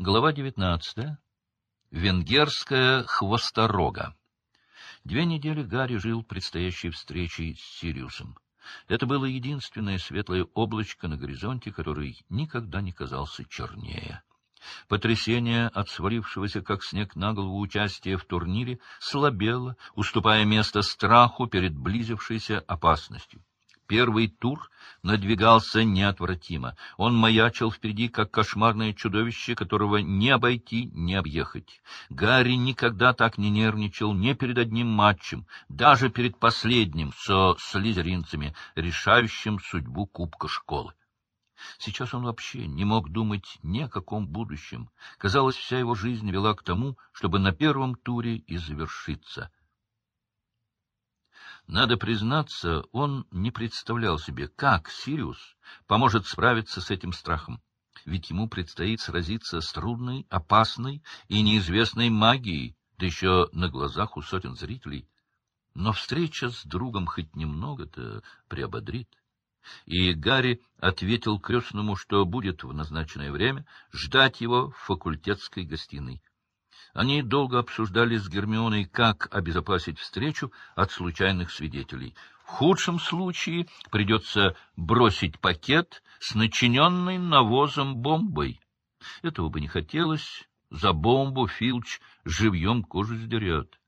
Глава 19. Венгерская хвосторога. Две недели Гарри жил предстоящей встречей с Сириусом. Это было единственное светлое облачко на горизонте, который никогда не казался чернее. Потрясение от свалившегося, как снег на голову, участия в турнире слабело, уступая место страху перед близившейся опасностью. Первый тур надвигался неотвратимо. Он маячил впереди, как кошмарное чудовище, которого не обойти, не объехать. Гарри никогда так не нервничал ни перед одним матчем, даже перед последним со слизеринцами, решающим судьбу Кубка школы. Сейчас он вообще не мог думать ни о каком будущем. Казалось, вся его жизнь вела к тому, чтобы на первом туре и завершиться — надо признаться, он не представлял себе, как Сириус поможет справиться с этим страхом. Ведь ему предстоит сразиться с трудной, опасной и неизвестной магией, да еще на глазах у сотен зрителей. Но встреча с другом хоть немного-то приободрит. И Гарри ответил крестному, что будет в назначенное время ждать его в факультетской гостиной. Они долго обсуждали с Гермионой, как обезопасить встречу от случайных свидетелей. В худшем случае придется бросить пакет с начиненной навозом бомбой. Этого бы не хотелось. За бомбу Филч живьем кожу сдерет.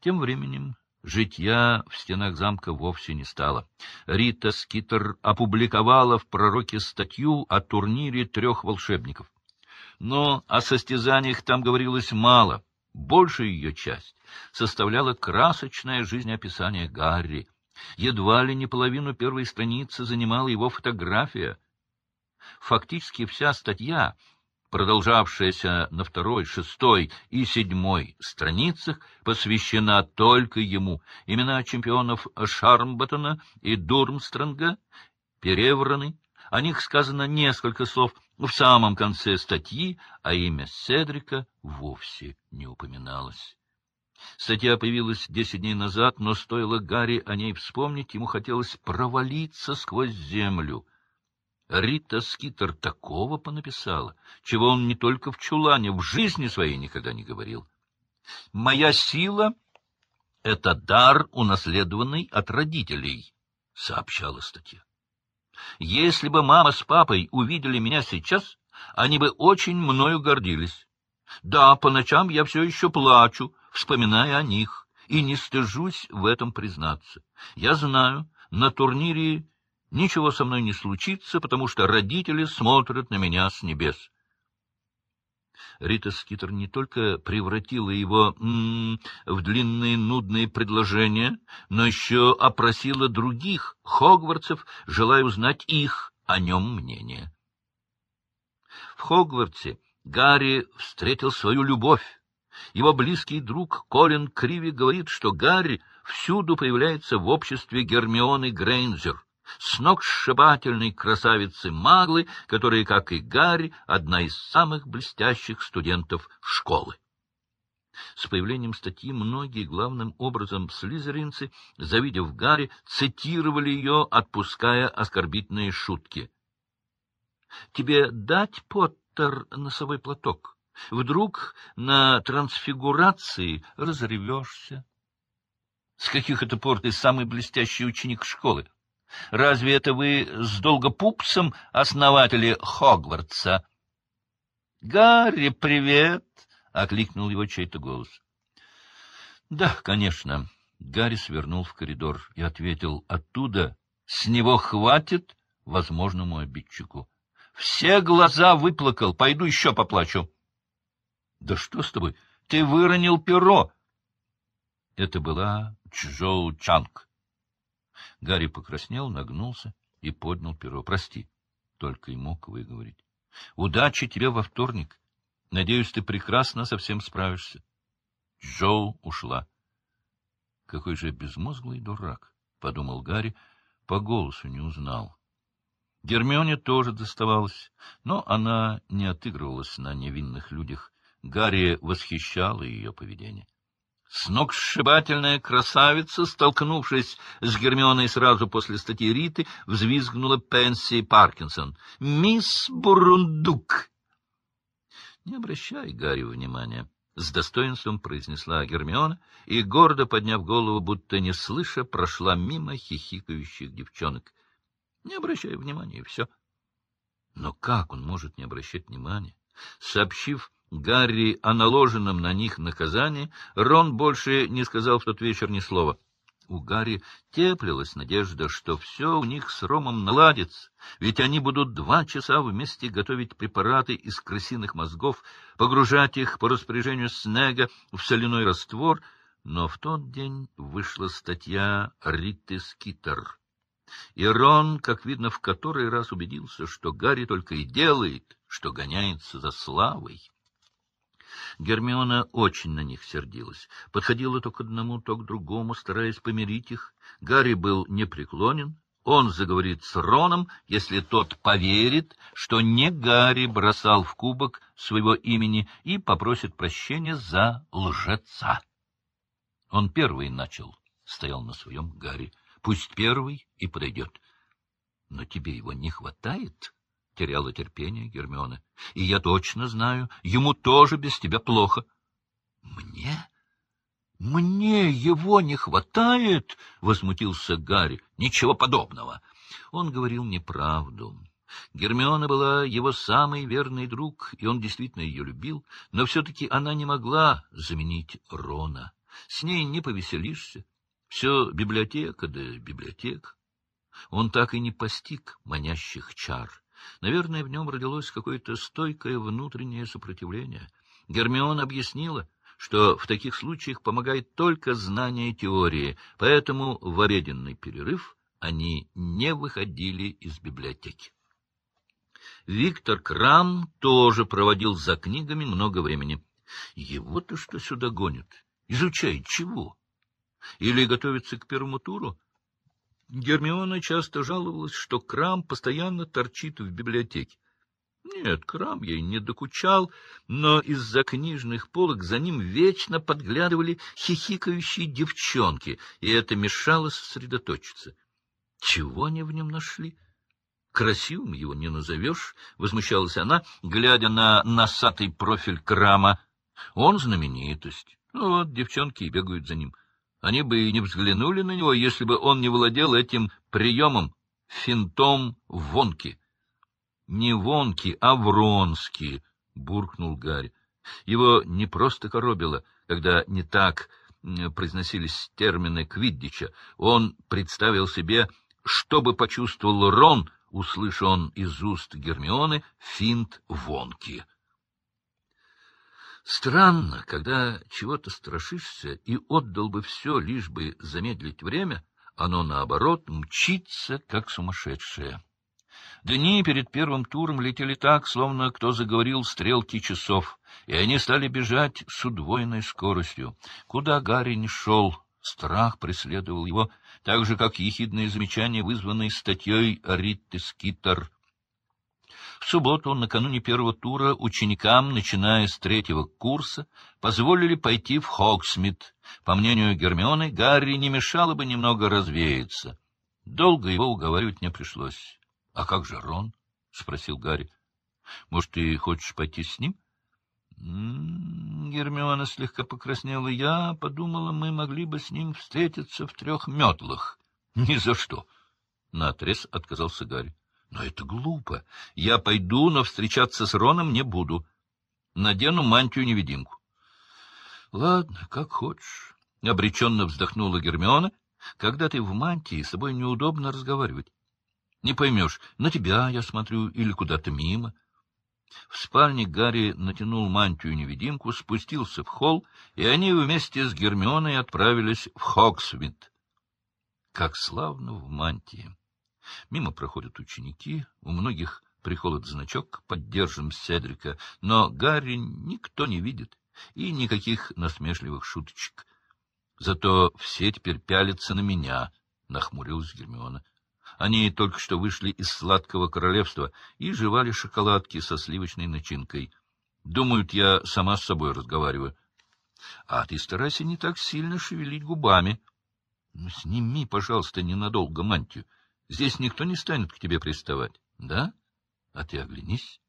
Тем временем житья в стенах замка вовсе не стало. Рита Скитер опубликовала в «Пророке» статью о турнире трех волшебников но о состязаниях там говорилось мало. Большая ее часть составляла красочное жизнеописание Гарри. Едва ли не половину первой страницы занимала его фотография. Фактически вся статья, продолжавшаяся на второй, шестой и седьмой страницах, посвящена только ему. Имена чемпионов Шармбаттона и Дурмстронга перевраны, о них сказано несколько слов — в самом конце статьи, а имя Седрика вовсе не упоминалось. Статья появилась десять дней назад, но стоило Гарри о ней вспомнить, ему хотелось провалиться сквозь землю. Рита Скитер такого понаписала, чего он не только в чулане, в жизни своей никогда не говорил. «Моя сила — это дар, унаследованный от родителей», — сообщала статья. Если бы мама с папой увидели меня сейчас, они бы очень мною гордились. Да, по ночам я все еще плачу, вспоминая о них, и не стыжусь в этом признаться. Я знаю, на турнире ничего со мной не случится, потому что родители смотрят на меня с небес. Рита Скитер не только превратила его м -м, в длинные нудные предложения, но еще опросила других хогвартсов, желая узнать их о нем мнение. В Хогвартсе Гарри встретил свою любовь. Его близкий друг Колин Криви говорит, что Гарри всюду появляется в обществе Гермионы Грейнджер сногсшибательной красавицы Маглы, которая, как и Гарри, одна из самых блестящих студентов школы. С появлением статьи многие, главным образом слизеринцы, завидев Гарри, цитировали ее, отпуская оскорбительные шутки. — Тебе дать, Поттер, носовой платок? Вдруг на трансфигурации разревешься? С каких это пор ты самый блестящий ученик школы? Разве это вы с Долгопупсом основатели Хогвартса? — Гарри, привет! — окликнул его чей-то голос. — Да, конечно. Гарри свернул в коридор и ответил оттуда. — С него хватит возможному обидчику. — Все глаза выплакал. Пойду еще поплачу. — Да что с тобой? Ты выронил перо. Это была Чжоу Чанг. Гарри покраснел, нагнулся и поднял перо. — Прости, — только и мог выговорить. — Удачи тебе во вторник. Надеюсь, ты прекрасно со всем справишься. Джоу ушла. — Какой же безмозглый дурак, — подумал Гарри, по голосу не узнал. Гермионе тоже доставалось, но она не отыгрывалась на невинных людях. Гарри восхищала ее поведение. Сногсшибательная красавица, столкнувшись с Гермионой сразу после статьи Риты, взвизгнула Пенси Паркинсон. «Мисс Бурундук!» Не обращай, Гарри, внимания. — с достоинством произнесла Гермиона и, гордо подняв голову, будто не слыша, прошла мимо хихикающих девчонок. Не обращай внимания, и все. Но как он может не обращать внимания? Сообщив Гарри о наложенном на них наказании, Рон больше не сказал в тот вечер ни слова. У Гарри теплилась надежда, что все у них с Ромом наладится, ведь они будут два часа вместе готовить препараты из крысиных мозгов, погружать их по распоряжению Снега в соляной раствор, но в тот день вышла статья Ритты Скитер. И Рон, как видно, в который раз убедился, что Гарри только и делает, что гоняется за славой. Гермиона очень на них сердилась. Подходила то к одному, то к другому, стараясь помирить их. Гарри был непреклонен. Он заговорит с Роном, если тот поверит, что не Гарри бросал в кубок своего имени и попросит прощения за лжеца. Он первый начал, стоял на своем Гарри. Пусть первый и подойдет. Но тебе его не хватает? Теряла терпение Гермиона. — И я точно знаю, ему тоже без тебя плохо. — Мне? Мне его не хватает? — возмутился Гарри. — Ничего подобного. Он говорил неправду. Гермиона была его самый верный друг, и он действительно ее любил, но все-таки она не могла заменить Рона. С ней не повеселишься. Все библиотека да библиотека. Он так и не постиг манящих чар. Наверное, в нем родилось какое-то стойкое внутреннее сопротивление. Гермион объяснила, что в таких случаях помогает только знание теории, поэтому в обеденный перерыв они не выходили из библиотеки. Виктор Крам тоже проводил за книгами много времени. Его-то что сюда гонят? Изучает чего? Или готовится к первому туру? Гермиона часто жаловалась, что Крам постоянно торчит в библиотеке. Нет, Крам ей не докучал, но из-за книжных полок за ним вечно подглядывали хихикающие девчонки, и это мешало сосредоточиться. Чего они в нем нашли? Красивым его не назовешь, — возмущалась она, глядя на носатый профиль Крама. Он знаменитость. Ну вот, девчонки и бегают за ним. — они бы и не взглянули на него, если бы он не владел этим приемом, финтом Вонки. — Не Вонки, а Вронски, — буркнул Гарри. Его не просто коробило, когда не так произносились термины Квиддича. Он представил себе, что бы почувствовал Рон, услыша он из уст Гермионы финт Вонки. Странно, когда чего-то страшишься и отдал бы все, лишь бы замедлить время, оно, наоборот, мчится, как сумасшедшее. Дни перед первым туром летели так, словно кто заговорил стрелки часов, и они стали бежать с удвоенной скоростью. Куда Гарри не шел, страх преследовал его, так же, как ехидные замечания, вызванные статьей Ритты Скиттер — в субботу, накануне первого тура, ученикам, начиная с третьего курса, позволили пойти в Хогсмит. По мнению Гермионы, Гарри не мешало бы немного развеяться. Долго его уговаривать не пришлось. — А как же Рон? — спросил Гарри. — Может, ты хочешь пойти с ним? М-м, Гермиона слегка покраснела. Я подумала, мы могли бы с ним встретиться в трех метлах. — Ни за что! — наотрез отказался Гарри. Но это глупо. Я пойду, но встречаться с Роном не буду. Надену мантию-невидимку. — Ладно, как хочешь. — обреченно вздохнула Гермиона. — Когда ты в мантии, с собой неудобно разговаривать. Не поймешь, на тебя я смотрю или куда-то мимо. В спальне Гарри натянул мантию-невидимку, спустился в холл, и они вместе с Гермионой отправились в Хоксвит. Как славно в мантии! Мимо проходят ученики, у многих прихолод значок «Поддержим Седрика», но Гарри никто не видит, и никаких насмешливых шуточек. Зато все теперь пялятся на меня, — нахмурилась Гермиона. Они только что вышли из сладкого королевства и жевали шоколадки со сливочной начинкой. Думают, я сама с собой разговариваю. А ты старайся не так сильно шевелить губами. Ну, сними, пожалуйста, ненадолго мантию. Здесь никто не станет к тебе приставать, да? А ты оглянись.